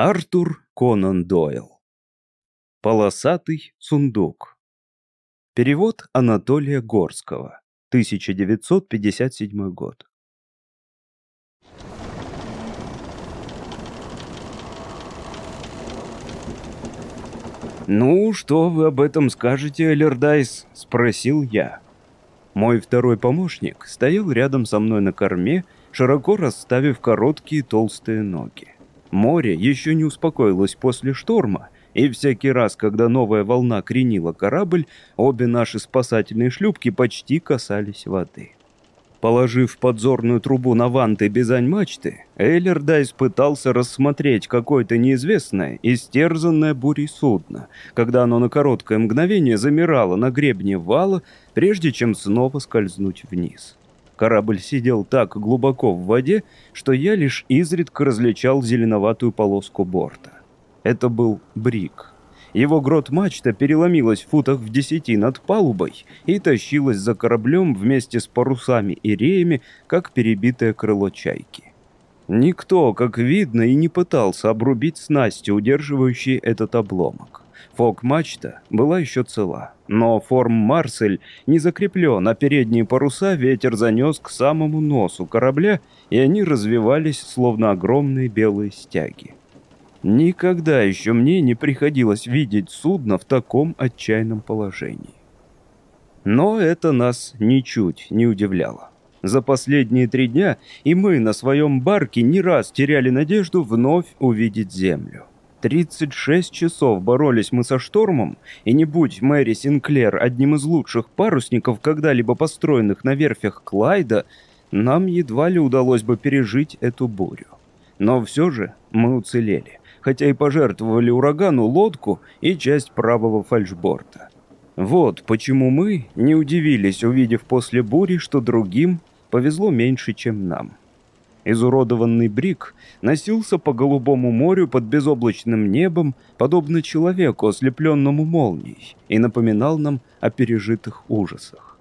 Артур Конан Дойл. Полосатый сундук. Перевод Анатолия Горского. 1957 год. «Ну, что вы об этом скажете, Элердайс?» — спросил я. Мой второй помощник стоял рядом со мной на корме, широко расставив короткие толстые ноги. Море еще не успокоилось после шторма, и всякий раз, когда новая волна кренила корабль, обе наши спасательные шлюпки почти касались воды. Положив подзорную трубу на ванты бизань-мачты, Эйлердайс пытался рассмотреть какое-то неизвестное, истерзанное бурей судно, когда оно на короткое мгновение замирало на гребне вала, прежде чем снова скользнуть вниз. Корабль сидел так глубоко в воде, что я лишь изредка различал зеленоватую полоску борта. Это был брик. Его грот-мачта переломилась в футах в десяти над палубой и тащилась за кораблем вместе с парусами и реями, как перебитое крыло чайки. Никто, как видно, и не пытался обрубить снасти, удерживающие этот обломок. Фок-мачта была еще цела, но форм «Марсель» не закреплен, а передние паруса ветер занес к самому носу корабля, и они развивались, словно огромные белые стяги. Никогда еще мне не приходилось видеть судно в таком отчаянном положении. Но это нас ничуть не удивляло. За последние три дня и мы на своем барке не раз теряли надежду вновь увидеть землю. 36 часов боролись мы со штормом, и не будь Мэри Синклер одним из лучших парусников, когда-либо построенных на верфях Клайда, нам едва ли удалось бы пережить эту бурю. Но все же мы уцелели, хотя и пожертвовали урагану лодку и часть правого фальшборта. Вот почему мы не удивились, увидев после бури, что другим повезло меньше, чем нам. Изуродованный Брик носился по голубому морю под безоблачным небом, подобно человеку, ослепленному молнией, и напоминал нам о пережитых ужасах.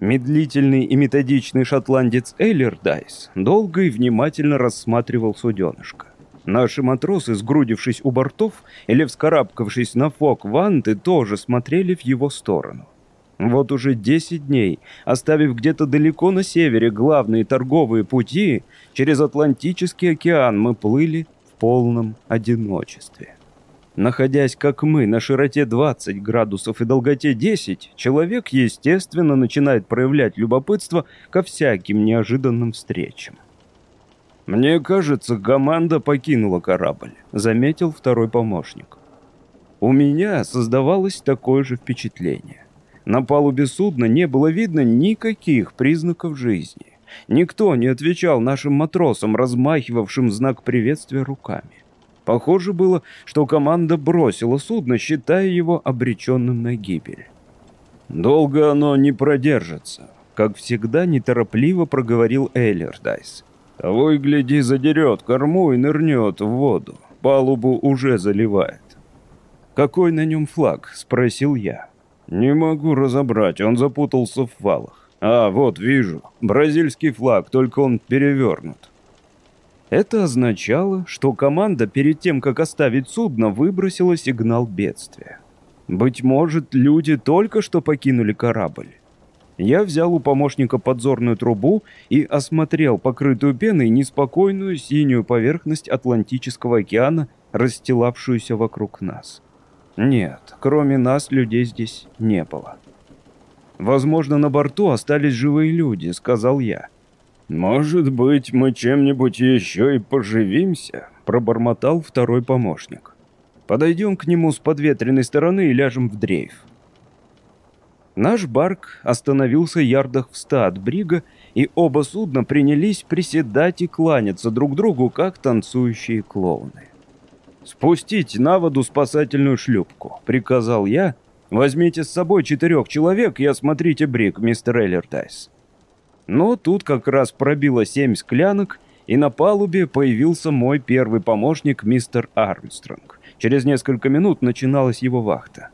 Медлительный и методичный шотландец Эйлердайс долго и внимательно рассматривал суденышко. Наши матросы, сгрудившись у бортов или вскарабкавшись на фок ванты, тоже смотрели в его сторону. Вот уже 10 дней, оставив где-то далеко на севере главные торговые пути, через Атлантический океан мы плыли в полном одиночестве. Находясь, как мы, на широте 20 градусов и долготе 10, человек, естественно, начинает проявлять любопытство ко всяким неожиданным встречам. «Мне кажется, команда покинула корабль», — заметил второй помощник. У меня создавалось такое же впечатление. На палубе судна не было видно никаких признаков жизни. Никто не отвечал нашим матросам, размахивавшим знак приветствия руками. Похоже было, что команда бросила судно, считая его обреченным на гибель. «Долго оно не продержится», — как всегда неторопливо проговорил Эйлердайс. «Того и гляди, задерет корму и нырнет в воду. Палубу уже заливает». «Какой на нем флаг?» — спросил я. «Не могу разобрать, он запутался в валах. А, вот, вижу. Бразильский флаг, только он перевернут». Это означало, что команда перед тем, как оставить судно, выбросила сигнал бедствия. Быть может, люди только что покинули корабль. Я взял у помощника подзорную трубу и осмотрел покрытую пеной неспокойную синюю поверхность Атлантического океана, расстилавшуюся вокруг нас. Нет, кроме нас людей здесь не было. «Возможно, на борту остались живые люди», — сказал я. «Может быть, мы чем-нибудь еще и поживимся?» — пробормотал второй помощник. «Подойдем к нему с подветренной стороны и ляжем в дрейф». Наш барк остановился ярдах в ста от брига, и оба судна принялись приседать и кланяться друг другу, как танцующие клоуны. «Спустить на воду спасательную шлюпку», — приказал я. «Возьмите с собой четырех человек и осмотрите брик, мистер Эллертайс». Но тут как раз пробило семь склянок, и на палубе появился мой первый помощник, мистер Армстронг. Через несколько минут начиналась его вахта.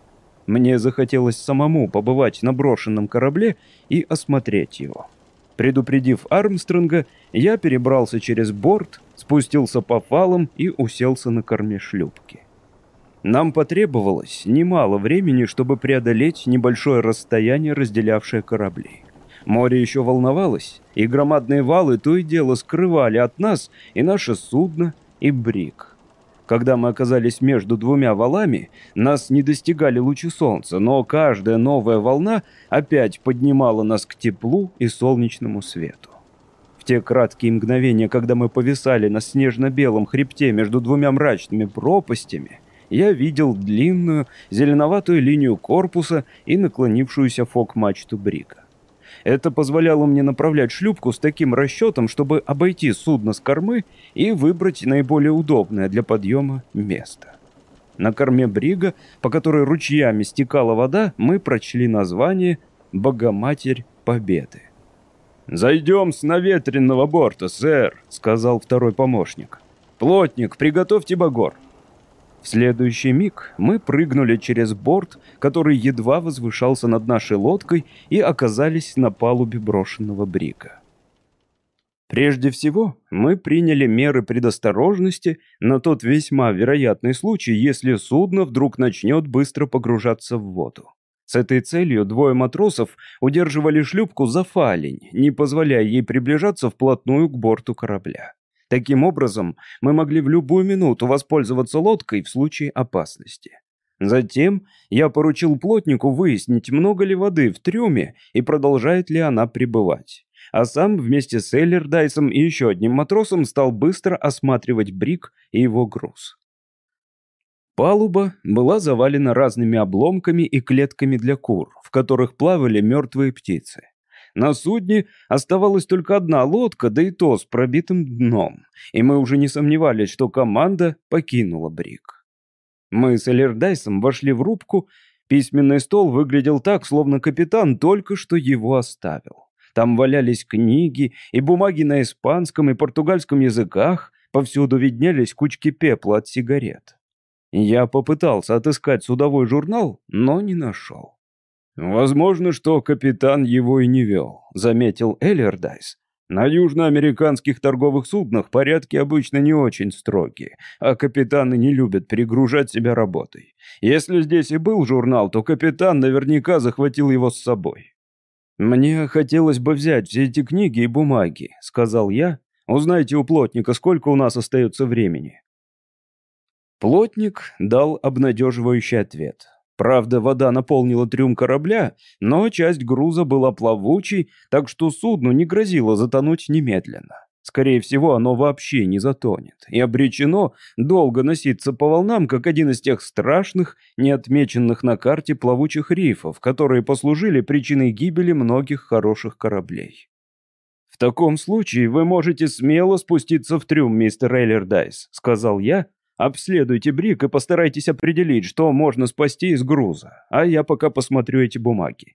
Мне захотелось самому побывать на брошенном корабле и осмотреть его. Предупредив Армстронга, я перебрался через борт, спустился по фалам и уселся на корме шлюпки. Нам потребовалось немало времени, чтобы преодолеть небольшое расстояние, разделявшее корабли. Море еще волновалось, и громадные валы то и дело скрывали от нас и наше судно, и брик. Когда мы оказались между двумя валами, нас не достигали лучи солнца, но каждая новая волна опять поднимала нас к теплу и солнечному свету. В те краткие мгновения, когда мы повисали на снежно-белом хребте между двумя мрачными пропастями, я видел длинную зеленоватую линию корпуса и наклонившуюся фок-мачту Брика. Это позволяло мне направлять шлюпку с таким расчетом, чтобы обойти судно с кормы и выбрать наиболее удобное для подъема место. На корме брига, по которой ручьями стекала вода, мы прочли название «Богоматерь Победы». «Зайдем с наветренного борта, сэр», — сказал второй помощник. «Плотник, приготовьте багор». В следующий миг мы прыгнули через борт, который едва возвышался над нашей лодкой, и оказались на палубе брошенного брига. Прежде всего, мы приняли меры предосторожности на тот весьма вероятный случай, если судно вдруг начнет быстро погружаться в воду. С этой целью двое матросов удерживали шлюпку за фалень, не позволяя ей приближаться вплотную к борту корабля. Таким образом, мы могли в любую минуту воспользоваться лодкой в случае опасности. Затем я поручил плотнику выяснить, много ли воды в трюме и продолжает ли она пребывать. А сам вместе с Эллердайсом и еще одним матросом стал быстро осматривать брик и его груз. Палуба была завалена разными обломками и клетками для кур, в которых плавали мертвые птицы. На судне оставалась только одна лодка, да и то с пробитым дном, и мы уже не сомневались, что команда покинула Брик. Мы с Элердайсом вошли в рубку, письменный стол выглядел так, словно капитан только что его оставил. Там валялись книги и бумаги на испанском и португальском языках, повсюду виднелись кучки пепла от сигарет. Я попытался отыскать судовой журнал, но не нашел. «Возможно, что капитан его и не вел», — заметил Эллердайс. «На южноамериканских торговых суднах порядки обычно не очень строгие, а капитаны не любят перегружать себя работой. Если здесь и был журнал, то капитан наверняка захватил его с собой». «Мне хотелось бы взять все эти книги и бумаги», — сказал я. «Узнайте у плотника, сколько у нас остается времени». Плотник дал обнадеживающий ответ. Правда, вода наполнила трюм корабля, но часть груза была плавучей, так что судну не грозило затонуть немедленно. Скорее всего, оно вообще не затонет и обречено долго носиться по волнам, как один из тех страшных, не отмеченных на карте плавучих рифов, которые послужили причиной гибели многих хороших кораблей. «В таком случае вы можете смело спуститься в трюм, мистер Эйлердайс», — сказал я, Обследуйте брик и постарайтесь определить, что можно спасти из груза, а я пока посмотрю эти бумаги.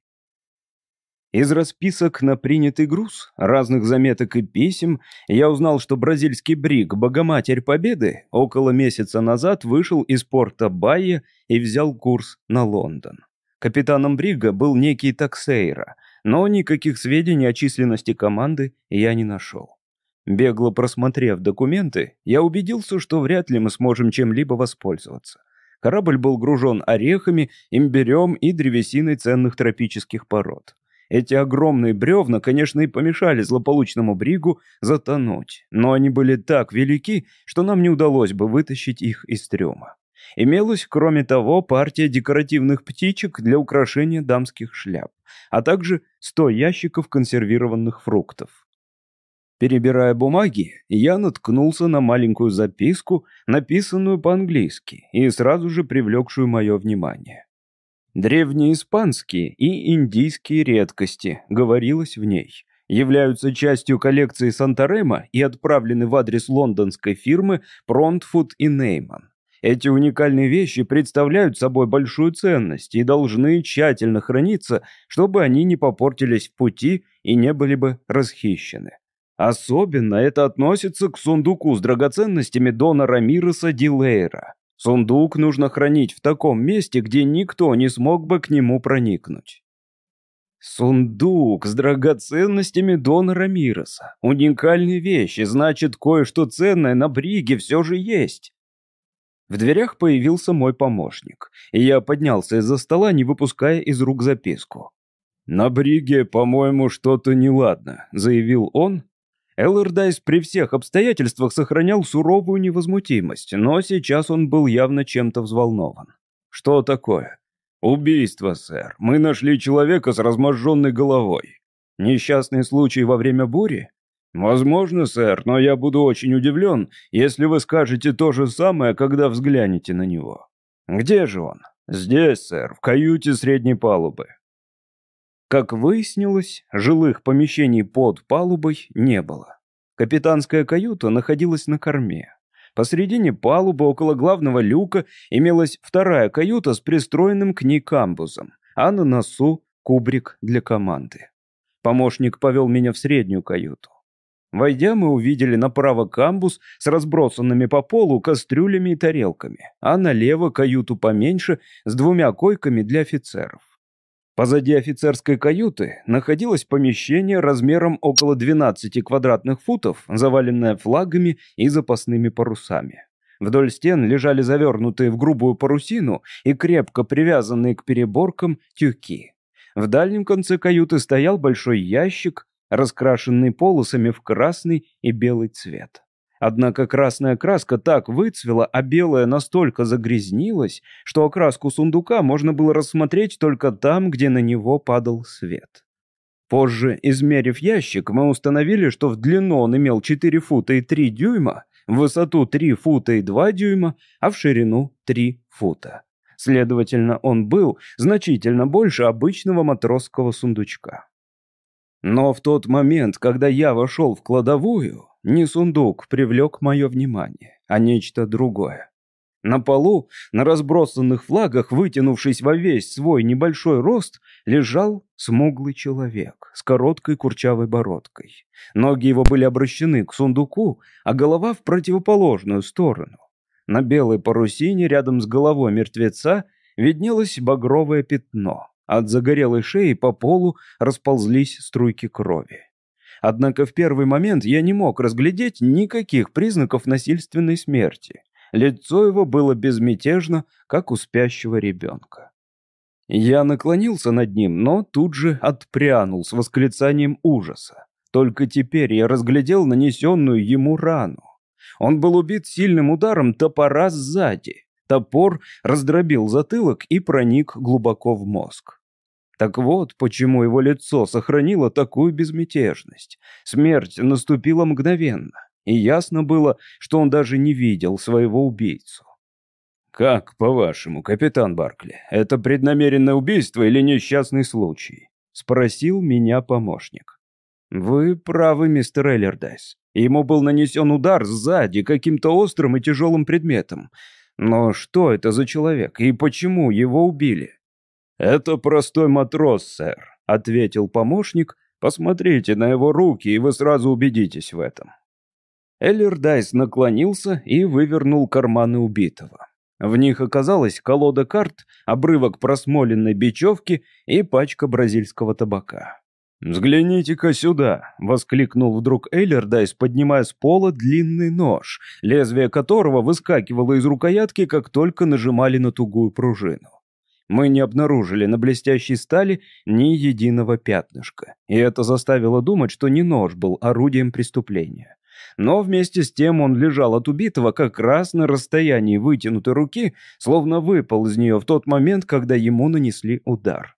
Из расписок на принятый груз, разных заметок и писем, я узнал, что бразильский брик «Богоматерь Победы» около месяца назад вышел из порта Байя и взял курс на Лондон. Капитаном брига был некий Таксейра, но никаких сведений о численности команды я не нашел. Бегло просмотрев документы, я убедился, что вряд ли мы сможем чем-либо воспользоваться. Корабль был гружен орехами, имбирем и древесиной ценных тропических пород. Эти огромные бревна, конечно, и помешали злополучному бригу затонуть, но они были так велики, что нам не удалось бы вытащить их из трюма. Имелась, кроме того, партия декоративных птичек для украшения дамских шляп, а также 100 ящиков консервированных фруктов. Перебирая бумаги, я наткнулся на маленькую записку, написанную по-английски и сразу же привлекшую мое внимание. «Древнеиспанские и индийские редкости», — говорилось в ней, являются частью коллекции Санторема и отправлены в адрес лондонской фирмы Пронтфуд и Нейман. Эти уникальные вещи представляют собой большую ценность и должны тщательно храниться, чтобы они не попортились в пути и не были бы расхищены. Особенно это относится к сундуку с драгоценностями Дона Рамиреса Дилейра. Сундук нужно хранить в таком месте, где никто не смог бы к нему проникнуть. Сундук с драгоценностями Дона Рамироса. Уникальные вещи, значит, кое-что ценное на бриге все же есть. В дверях появился мой помощник, и я поднялся из-за стола, не выпуская из рук записку. «На бриге, по-моему, что-то неладно», — заявил он. Эллардайс при всех обстоятельствах сохранял суровую невозмутимость, но сейчас он был явно чем-то взволнован. «Что такое?» «Убийство, сэр. Мы нашли человека с разможженной головой. Несчастный случай во время бури?» «Возможно, сэр, но я буду очень удивлен, если вы скажете то же самое, когда взглянете на него». «Где же он?» «Здесь, сэр, в каюте средней палубы». Как выяснилось, жилых помещений под палубой не было. Капитанская каюта находилась на корме. Посредине палубы около главного люка имелась вторая каюта с пристроенным к ней камбузом, а на носу кубрик для команды. Помощник повел меня в среднюю каюту. Войдя, мы увидели направо камбуз с разбросанными по полу кастрюлями и тарелками, а налево каюту поменьше с двумя койками для офицеров. Позади офицерской каюты находилось помещение размером около 12 квадратных футов, заваленное флагами и запасными парусами. Вдоль стен лежали завернутые в грубую парусину и крепко привязанные к переборкам тюки. В дальнем конце каюты стоял большой ящик, раскрашенный полосами в красный и белый цвет. Однако красная краска так выцвела, а белая настолько загрязнилась, что окраску сундука можно было рассмотреть только там, где на него падал свет. Позже, измерив ящик, мы установили, что в длину он имел 4 фута и 3 дюйма, в высоту 3 фута и 2 дюйма, а в ширину 3 фута. Следовательно, он был значительно больше обычного матросского сундучка. Но в тот момент, когда я вошел в кладовую, не сундук привлек мое внимание, а нечто другое. На полу, на разбросанных флагах, вытянувшись во весь свой небольшой рост, лежал смуглый человек с короткой курчавой бородкой. Ноги его были обращены к сундуку, а голова в противоположную сторону. На белой парусине рядом с головой мертвеца виднелось багровое пятно. От загорелой шеи по полу расползлись струйки крови. Однако в первый момент я не мог разглядеть никаких признаков насильственной смерти. Лицо его было безмятежно, как у спящего ребенка. Я наклонился над ним, но тут же отпрянул с восклицанием ужаса. Только теперь я разглядел нанесенную ему рану. Он был убит сильным ударом топора сзади. Топор раздробил затылок и проник глубоко в мозг. Так вот, почему его лицо сохранило такую безмятежность. Смерть наступила мгновенно, и ясно было, что он даже не видел своего убийцу. «Как, по-вашему, капитан Баркли, это преднамеренное убийство или несчастный случай?» — спросил меня помощник. «Вы правы, мистер Эллердайс. Ему был нанесен удар сзади каким-то острым и тяжелым предметом. Но что это за человек и почему его убили?» «Это простой матрос, сэр», — ответил помощник. «Посмотрите на его руки, и вы сразу убедитесь в этом». Эллердайс наклонился и вывернул карманы убитого. В них оказалась колода карт, обрывок просмоленной бечевки и пачка бразильского табака. «Взгляните-ка сюда!» — воскликнул вдруг Эйлердайс, поднимая с пола длинный нож, лезвие которого выскакивало из рукоятки, как только нажимали на тугую пружину мы не обнаружили на блестящей стали ни единого пятнышка, и это заставило думать, что не нож был орудием преступления. Но вместе с тем он лежал от убитого как раз на расстоянии вытянутой руки, словно выпал из нее в тот момент, когда ему нанесли удар.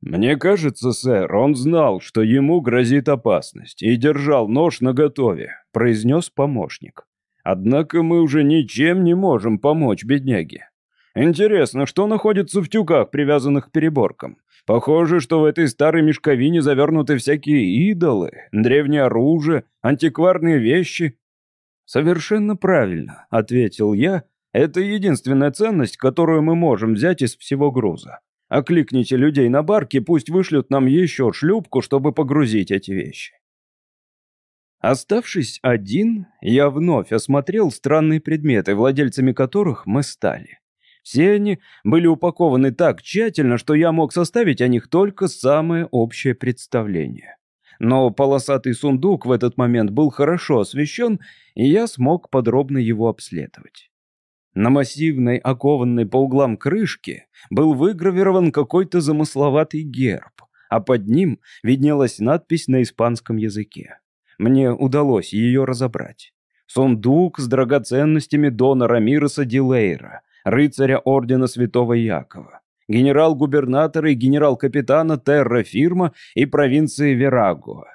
«Мне кажется, сэр, он знал, что ему грозит опасность, и держал нож наготове», — произнес помощник. «Однако мы уже ничем не можем помочь бедняге. Интересно, что находится в тюках, привязанных к переборкам? Похоже, что в этой старой мешковине завернуты всякие идолы, древнее оружие, антикварные вещи. Совершенно правильно, ответил я. Это единственная ценность, которую мы можем взять из всего груза. Окликните людей на барке, пусть вышлют нам еще шлюпку, чтобы погрузить эти вещи. Оставшись один, я вновь осмотрел странные предметы, владельцами которых мы стали. Все они были упакованы так тщательно, что я мог составить о них только самое общее представление. Но полосатый сундук в этот момент был хорошо освещен, и я смог подробно его обследовать. На массивной, окованной по углам крышке был выгравирован какой-то замысловатый герб, а под ним виднелась надпись на испанском языке. Мне удалось ее разобрать. Сундук с драгоценностями Дона Рамироса Дилейра, рыцаря ордена Святого Якова, генерал-губернатора и генерал-капитана Терра-фирма и провинции Верагуа.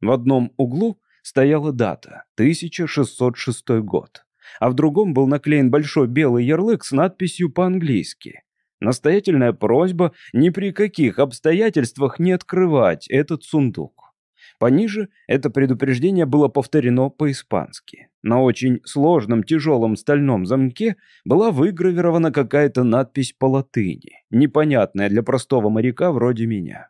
В одном углу стояла дата – 1606 год, а в другом был наклеен большой белый ярлык с надписью по-английски. Настоятельная просьба ни при каких обстоятельствах не открывать этот сундук. Пониже это предупреждение было повторено по-испански. На очень сложном тяжелом стальном замке была выгравирована какая-то надпись по латыни, непонятная для простого моряка вроде меня.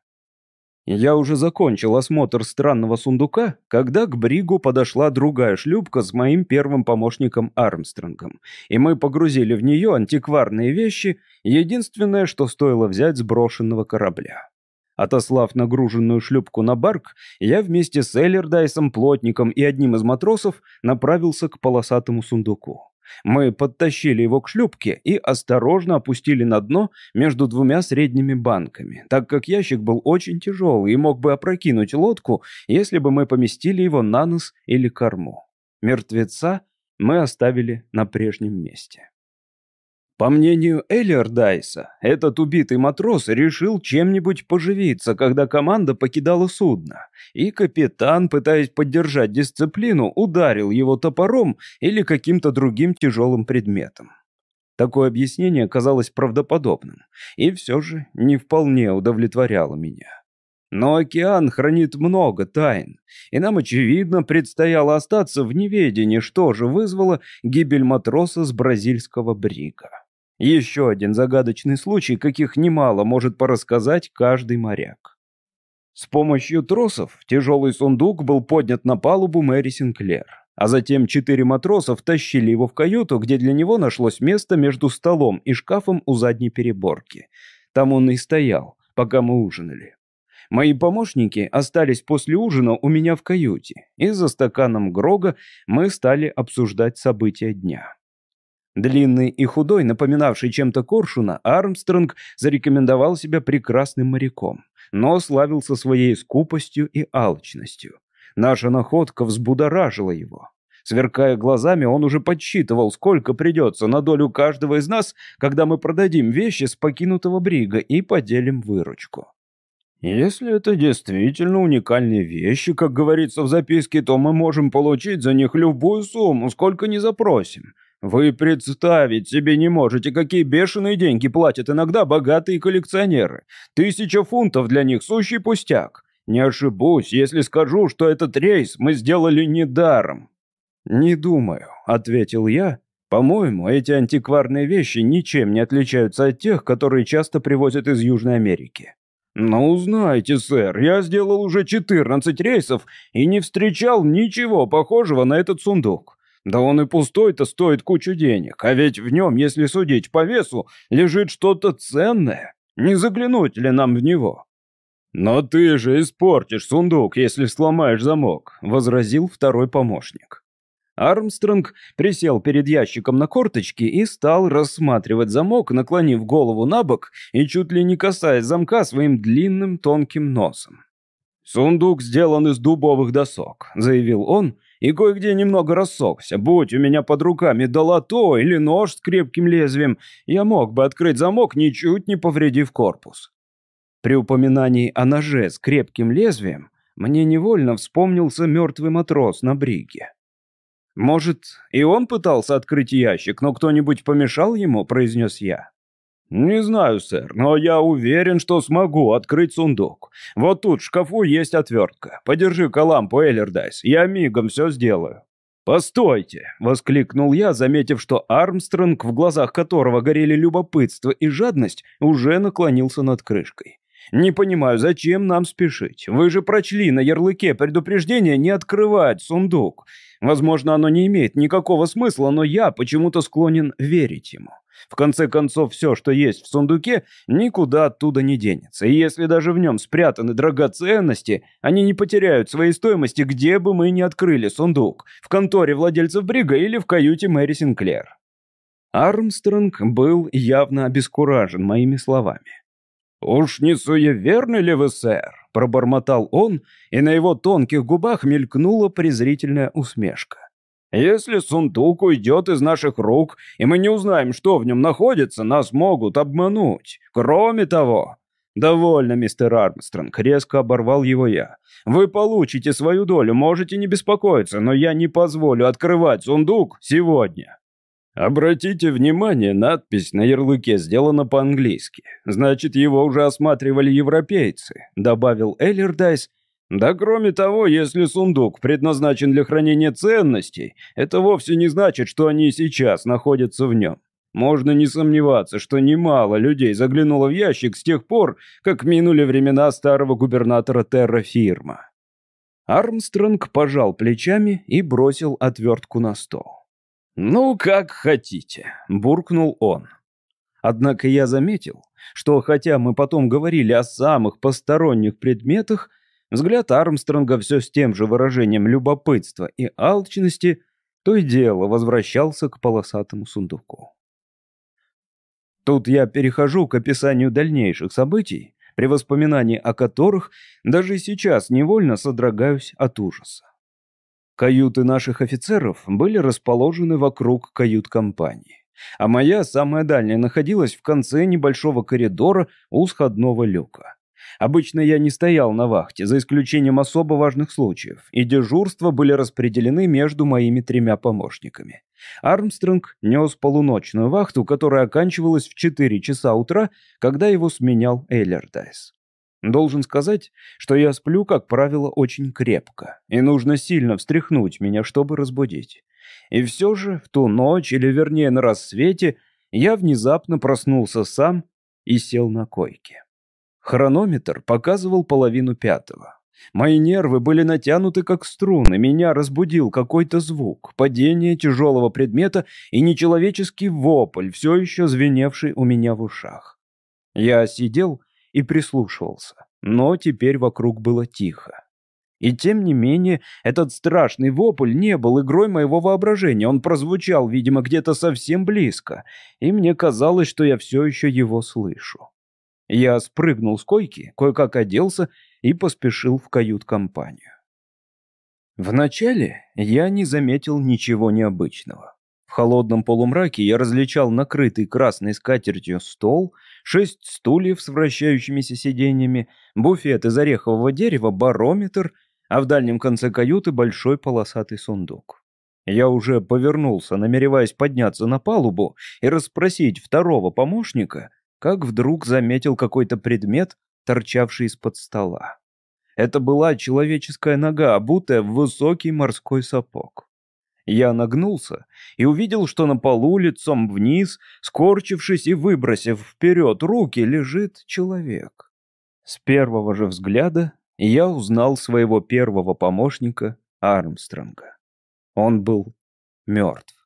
Я уже закончил осмотр странного сундука, когда к Бригу подошла другая шлюпка с моим первым помощником Армстронгом, и мы погрузили в нее антикварные вещи, единственное, что стоило взять с брошенного корабля. Отослав нагруженную шлюпку на барк, я вместе с Эллердайсом, плотником и одним из матросов направился к полосатому сундуку. Мы подтащили его к шлюпке и осторожно опустили на дно между двумя средними банками, так как ящик был очень тяжелый и мог бы опрокинуть лодку, если бы мы поместили его на нос или корму. Мертвеца мы оставили на прежнем месте. По мнению Эллердайса, этот убитый матрос решил чем-нибудь поживиться, когда команда покидала судно, и капитан, пытаясь поддержать дисциплину, ударил его топором или каким-то другим тяжелым предметом. Такое объяснение казалось правдоподобным, и все же не вполне удовлетворяло меня. Но океан хранит много тайн, и нам, очевидно, предстояло остаться в неведении, что же вызвало гибель матроса с бразильского брига. Еще один загадочный случай, каких немало может порассказать каждый моряк. С помощью тросов тяжелый сундук был поднят на палубу Мэри Синклер, а затем четыре матросов тащили его в каюту, где для него нашлось место между столом и шкафом у задней переборки. Там он и стоял, пока мы ужинали. Мои помощники остались после ужина у меня в каюте, и за стаканом Грога мы стали обсуждать события дня. Длинный и худой, напоминавший чем-то коршуна, Армстронг зарекомендовал себя прекрасным моряком, но славился своей скупостью и алчностью. Наша находка взбудоражила его. Сверкая глазами, он уже подсчитывал, сколько придется на долю каждого из нас, когда мы продадим вещи с покинутого брига и поделим выручку. Если это действительно уникальные вещи, как говорится в записке, то мы можем получить за них любую сумму, сколько не запросим. Вы представить себе не можете, какие бешеные деньги платят иногда богатые коллекционеры. Тысяча фунтов для них сущий пустяк. Не ошибусь, если скажу, что этот рейс мы сделали недаром. Не думаю, ответил я. По-моему, эти антикварные вещи ничем не отличаются от тех, которые часто привозят из Южной Америки. «Ну, знаете, сэр, я сделал уже 14 рейсов и не встречал ничего похожего на этот сундук. Да он и пустой-то стоит кучу денег, а ведь в нем, если судить по весу, лежит что-то ценное. Не заглянуть ли нам в него?» «Но ты же испортишь сундук, если сломаешь замок», — возразил второй помощник. Армстронг присел перед ящиком на корточки и стал рассматривать замок, наклонив голову на бок и чуть ли не касаясь замка своим длинным тонким носом. «Сундук сделан из дубовых досок», — заявил он, и кое-где немного рассохся. Будь у меня под руками долото или нож с крепким лезвием, я мог бы открыть замок, ничуть не повредив корпус. При упоминании о ноже с крепким лезвием мне невольно вспомнился мертвый матрос на бриге. «Может, и он пытался открыть ящик, но кто-нибудь помешал ему?» – произнес я. «Не знаю, сэр, но я уверен, что смогу открыть сундук. Вот тут в шкафу есть отвертка. Подержи-ка лампу, Эллердайс, я мигом все сделаю». «Постойте!» — воскликнул я, заметив, что Армстронг, в глазах которого горели любопытство и жадность, уже наклонился над крышкой. «Не понимаю, зачем нам спешить? Вы же прочли на ярлыке предупреждение не открывать сундук. Возможно, оно не имеет никакого смысла, но я почему-то склонен верить ему. В конце концов, все, что есть в сундуке, никуда оттуда не денется. И если даже в нем спрятаны драгоценности, они не потеряют своей стоимости, где бы мы ни открыли сундук. В конторе владельцев Брига или в каюте Мэри Синклер. Армстронг был явно обескуражен моими словами. «Уж не суеверны ли вы, сэр?» – пробормотал он, и на его тонких губах мелькнула презрительная усмешка. Если сундук уйдет из наших рук, и мы не узнаем, что в нем находится, нас могут обмануть. Кроме того...» «Довольно, мистер Армстронг», — резко оборвал его я. «Вы получите свою долю, можете не беспокоиться, но я не позволю открывать сундук сегодня». Обратите внимание, надпись на ярлыке сделана по-английски. Значит, его уже осматривали европейцы, добавил Эллердайс, да кроме того, если сундук предназначен для хранения ценностей, это вовсе не значит, что они сейчас находятся в нем. Можно не сомневаться, что немало людей заглянуло в ящик с тех пор, как минули времена старого губернатора Террафирма. Армстронг пожал плечами и бросил отвертку на стол. «Ну, как хотите», — буркнул он. Однако я заметил, что хотя мы потом говорили о самых посторонних предметах, Взгляд Армстронга все с тем же выражением любопытства и алчности то и дело возвращался к полосатому сундуку. Тут я перехожу к описанию дальнейших событий, при воспоминании о которых даже сейчас невольно содрогаюсь от ужаса. Каюты наших офицеров были расположены вокруг кают-компании, а моя, самая дальняя, находилась в конце небольшого коридора у сходного люка. Обычно я не стоял на вахте, за исключением особо важных случаев, и дежурства были распределены между моими тремя помощниками. Армстронг нес полуночную вахту, которая оканчивалась в 4 часа утра, когда его сменял Эйлердайс. Должен сказать, что я сплю, как правило, очень крепко, и нужно сильно встряхнуть меня, чтобы разбудить. И все же в ту ночь, или вернее на рассвете, я внезапно проснулся сам и сел на койке. Хронометр показывал половину пятого. Мои нервы были натянуты как струны, меня разбудил какой-то звук, падение тяжелого предмета и нечеловеческий вопль, все еще звеневший у меня в ушах. Я сидел и прислушивался, но теперь вокруг было тихо. И тем не менее, этот страшный вопль не был игрой моего воображения, он прозвучал, видимо, где-то совсем близко, и мне казалось, что я все еще его слышу. Я спрыгнул с койки, кое-как оделся и поспешил в кают-компанию. Вначале я не заметил ничего необычного. В холодном полумраке я различал накрытый красной скатертью стол, шесть стульев с вращающимися сиденьями, буфет из орехового дерева, барометр, а в дальнем конце каюты большой полосатый сундук. Я уже повернулся, намереваясь подняться на палубу и расспросить второго помощника, как вдруг заметил какой-то предмет, торчавший из-под стола. Это была человеческая нога, обутая в высокий морской сапог. Я нагнулся и увидел, что на полу лицом вниз, скорчившись и выбросив вперед руки, лежит человек. С первого же взгляда я узнал своего первого помощника Армстронга. Он был мертв.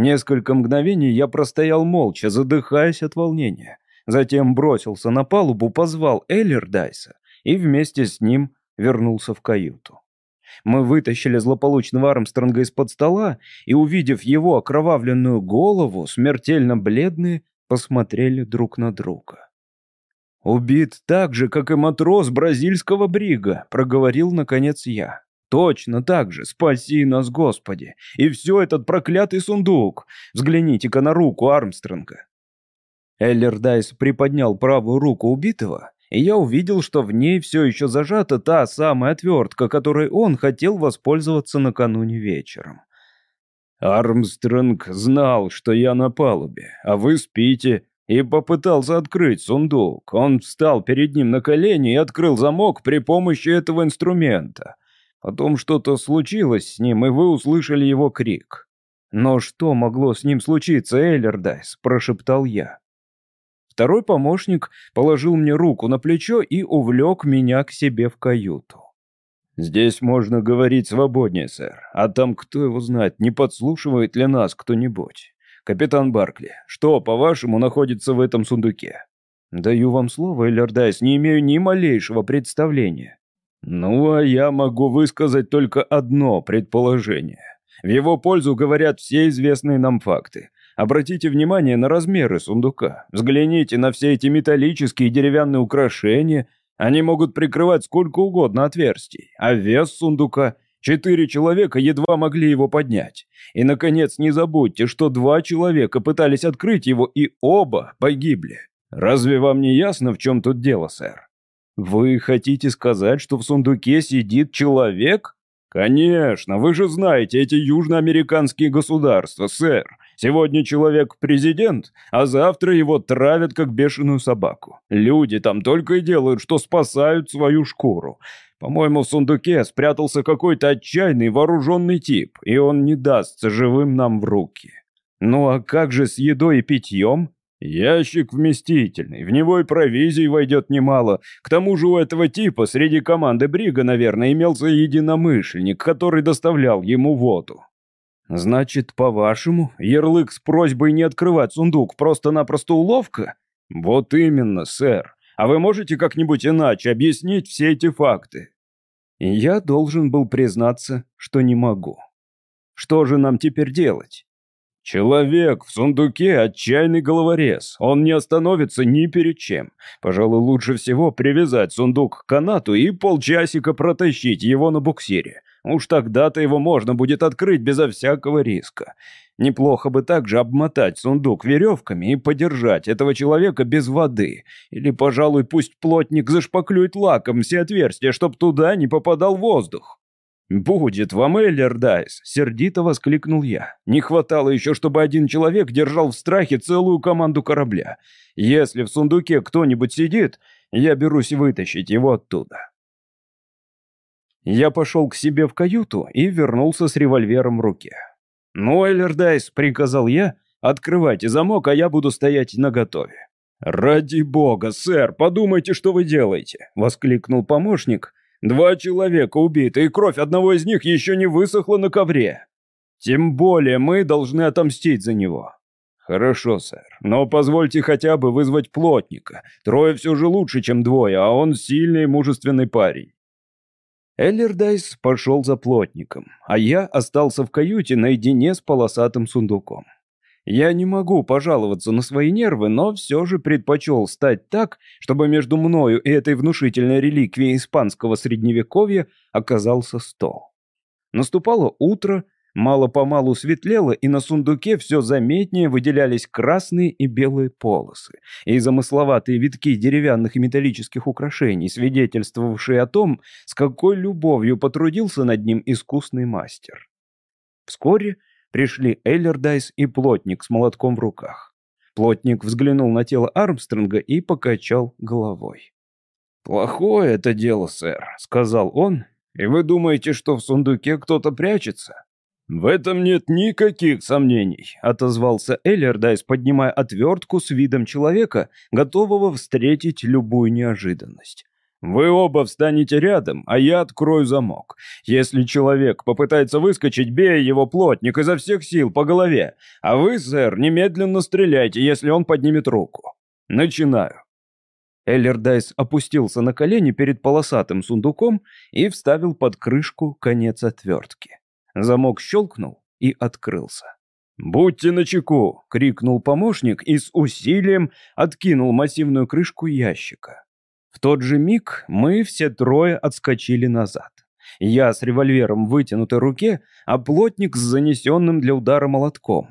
Несколько мгновений я простоял молча, задыхаясь от волнения. Затем бросился на палубу, позвал Эллердайса и вместе с ним вернулся в каюту. Мы вытащили злополучного Армстронга из-под стола и, увидев его окровавленную голову, смертельно бледные, посмотрели друг на друга. «Убит так же, как и матрос бразильского брига», — проговорил, наконец, я. Точно так же, спаси нас, Господи. И все этот проклятый сундук. Взгляните-ка на руку Армстронга. Эллердайс приподнял правую руку убитого, и я увидел, что в ней все еще зажата та самая отвертка, которой он хотел воспользоваться накануне вечером. Армстронг знал, что я на палубе, а вы спите, и попытался открыть сундук. Он встал перед ним на колени и открыл замок при помощи этого инструмента. Потом что-то случилось с ним, и вы услышали его крик. «Но что могло с ним случиться, Эйлердайс?» – прошептал я. Второй помощник положил мне руку на плечо и увлек меня к себе в каюту. «Здесь можно говорить свободнее, сэр, а там кто его знает, не подслушивает ли нас кто-нибудь. «Капитан Баркли, что, по-вашему, находится в этом сундуке?» «Даю вам слово, Эллердайс, не имею ни малейшего представления». «Ну, а я могу высказать только одно предположение. В его пользу говорят все известные нам факты. Обратите внимание на размеры сундука. Взгляните на все эти металлические и деревянные украшения. Они могут прикрывать сколько угодно отверстий. А вес сундука Четыре человека едва могли его поднять. И, наконец, не забудьте, что два человека пытались открыть его, и оба погибли. Разве вам не ясно, в чем тут дело, сэр? Вы хотите сказать, что в сундуке сидит человек? Конечно, вы же знаете эти южноамериканские государства, сэр. Сегодня человек президент, а завтра его травят как бешеную собаку. Люди там только и делают, что спасают свою шкуру. По-моему, в сундуке спрятался какой-то отчаянный вооруженный тип, и он не дастся живым нам в руки. Ну а как же с едой и питьем? Ящик вместительный, в него и провизии войдет немало. К тому же у этого типа среди команды Брига, наверное, имелся единомышленник, который доставлял ему воду. «Значит, по-вашему, ярлык с просьбой не открывать сундук просто-напросто уловка?» «Вот именно, сэр. А вы можете как-нибудь иначе объяснить все эти факты?» Я должен был признаться, что не могу. Что же нам теперь делать? Человек в сундуке – отчаянный головорез. Он не остановится ни перед чем. Пожалуй, лучше всего привязать сундук к канату и полчасика протащить его на буксире. Уж тогда-то его можно будет открыть безо всякого риска. Неплохо бы также обмотать сундук веревками и подержать этого человека без воды. Или, пожалуй, пусть плотник зашпаклюет лаком все отверстия, чтоб туда не попадал воздух. «Будет вам, Эллердайс!» — сердито воскликнул я. «Не хватало еще, чтобы один человек держал в страхе целую команду корабля. Если в сундуке кто-нибудь сидит, я берусь вытащить его оттуда». Я пошел к себе в каюту и вернулся с револьвером в руке. «Ну, Эллердайс», — приказал я, — «открывайте замок, а я буду стоять наготове». «Ради бога, сэр, подумайте, что вы делаете!» — воскликнул помощник. «Два человека убиты, и кровь одного из них еще не высохла на ковре. Тем более мы должны отомстить за него». «Хорошо, сэр, но позвольте хотя бы вызвать плотника. Трое все же лучше, чем двое, а он сильный и мужественный парень». Эллердайс пошел за плотником, а я остался в каюте наедине с полосатым сундуком. Я не могу пожаловаться на свои нервы, но все же предпочел стать так, чтобы между мною и этой внушительной реликвией испанского средневековья оказался стол. Наступало утро, Мало-помалу светлело, и на сундуке все заметнее выделялись красные и белые полосы, и замысловатые витки деревянных и металлических украшений, свидетельствовавшие о том, с какой любовью потрудился над ним искусный мастер. Вскоре пришли Эллердайс и плотник с молотком в руках. Плотник взглянул на тело Армстронга и покачал головой. «Плохое это дело, сэр», — сказал он. «И вы думаете, что в сундуке кто-то прячется?» «В этом нет никаких сомнений», — отозвался Эллердайс, поднимая отвертку с видом человека, готового встретить любую неожиданность. «Вы оба встанете рядом, а я открою замок. Если человек попытается выскочить, бей его плотник изо всех сил по голове, а вы, сэр, немедленно стреляйте, если он поднимет руку. Начинаю». Эллердайс опустился на колени перед полосатым сундуком и вставил под крышку конец отвертки. Замок щелкнул и открылся. «Будьте начеку!» — крикнул помощник и с усилием откинул массивную крышку ящика. В тот же миг мы все трое отскочили назад. Я с револьвером в вытянутой руке, а плотник с занесенным для удара молотком.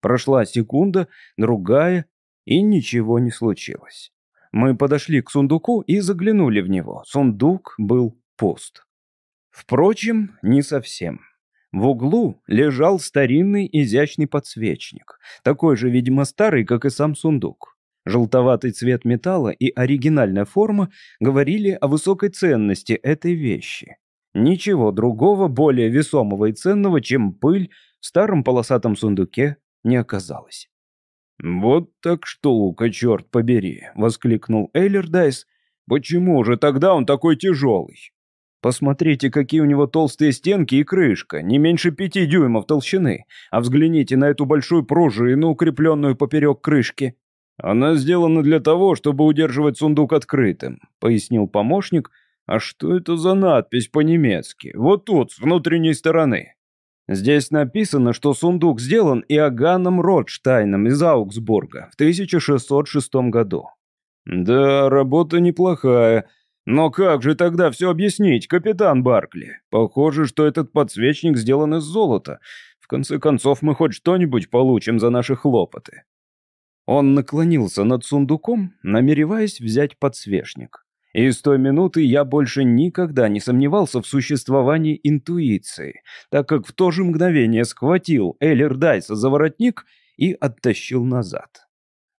Прошла секунда, другая, и ничего не случилось. Мы подошли к сундуку и заглянули в него. Сундук был пуст. Впрочем, не совсем. В углу лежал старинный изящный подсвечник, такой же, видимо, старый, как и сам сундук. Желтоватый цвет металла и оригинальная форма говорили о высокой ценности этой вещи. Ничего другого, более весомого и ценного, чем пыль, в старом полосатом сундуке не оказалось. «Вот так штука, черт побери!» — воскликнул Эйлердайс. «Почему же тогда он такой тяжелый?» Посмотрите, какие у него толстые стенки и крышка, не меньше пяти дюймов толщины. А взгляните на эту большую пружину, укрепленную поперек крышки. Она сделана для того, чтобы удерживать сундук открытым, пояснил помощник. А что это за надпись по-немецки? Вот тут, с внутренней стороны. Здесь написано, что сундук сделан Иоганном Ротштайном из Аугсбурга в 1606 году. Да, работа неплохая. Но как же тогда все объяснить, капитан Баркли? Похоже, что этот подсвечник сделан из золота. В конце концов, мы хоть что-нибудь получим за наши хлопоты. Он наклонился над сундуком, намереваясь взять подсвечник. И с той минуты я больше никогда не сомневался в существовании интуиции, так как в то же мгновение схватил Эллер Дайса за воротник и оттащил назад.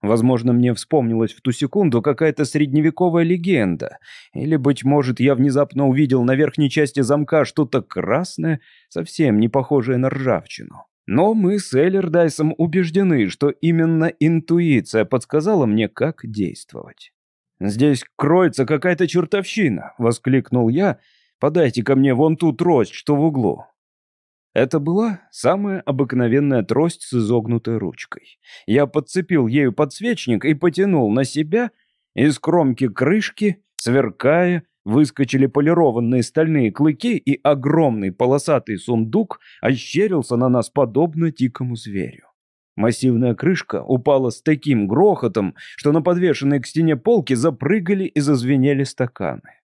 Возможно, мне вспомнилась в ту секунду какая-то средневековая легенда. Или, быть может, я внезапно увидел на верхней части замка что-то красное, совсем не похожее на ржавчину. Но мы с Эллердайсом убеждены, что именно интуиция подсказала мне, как действовать. «Здесь кроется какая-то чертовщина!» — воскликнул я. «Подайте ко мне вон ту трость, что в углу». Это была самая обыкновенная трость с изогнутой ручкой. Я подцепил ею подсвечник и потянул на себя. Из кромки крышки, сверкая, выскочили полированные стальные клыки, и огромный полосатый сундук ощерился на нас подобно дикому зверю. Массивная крышка упала с таким грохотом, что на подвешенной к стене полке запрыгали и зазвенели стаканы.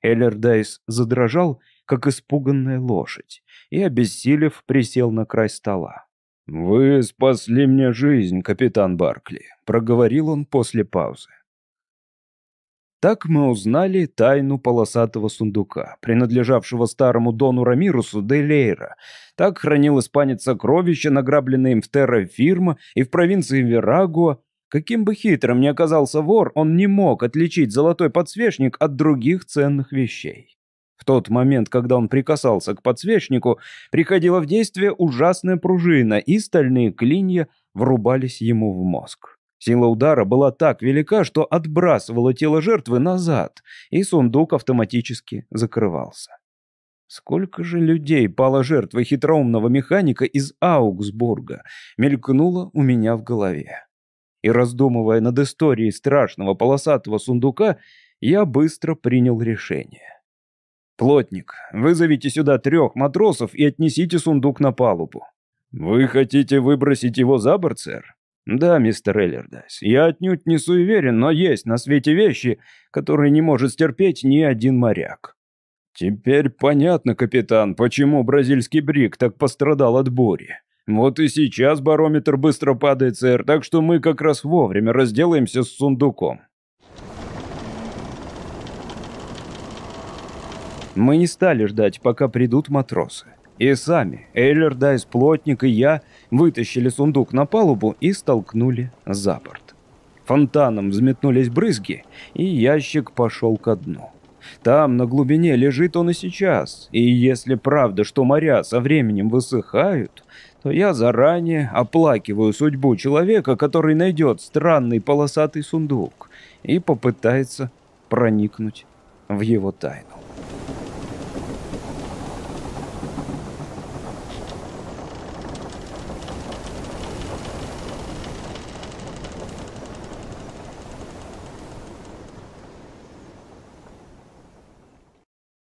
Эллердайс задрожал как испуганная лошадь, и, обессилев, присел на край стола. «Вы спасли мне жизнь, капитан Баркли», — проговорил он после паузы. Так мы узнали тайну полосатого сундука, принадлежавшего старому Дону Рамирусу де Лейра. Так хранил испанец сокровища, награбленные им в Терра-фирма и в провинции Верагуа. Каким бы хитрым ни оказался вор, он не мог отличить золотой подсвечник от других ценных вещей. В тот момент, когда он прикасался к подсвечнику, приходила в действие ужасная пружина, и стальные клинья врубались ему в мозг. Сила удара была так велика, что отбрасывала тело жертвы назад, и сундук автоматически закрывался. Сколько же людей пало жертвой хитроумного механика из Аугсбурга, мелькнуло у меня в голове. И раздумывая над историей страшного полосатого сундука, я быстро принял решение. «Плотник, вызовите сюда трех матросов и отнесите сундук на палубу». «Вы хотите выбросить его за борт, сэр?» «Да, мистер Эллердайс, я отнюдь не суеверен, но есть на свете вещи, которые не может стерпеть ни один моряк». «Теперь понятно, капитан, почему бразильский брик так пострадал от бури. Вот и сейчас барометр быстро падает, сэр, так что мы как раз вовремя разделаемся с сундуком. Мы не стали ждать, пока придут матросы. И сами, Эйлер, Дайс, Плотник и я, вытащили сундук на палубу и столкнули за борт. Фонтаном взметнулись брызги, и ящик пошел ко дну. Там, на глубине, лежит он и сейчас. И если правда, что моря со временем высыхают, то я заранее оплакиваю судьбу человека, который найдет странный полосатый сундук и попытается проникнуть в его тайну.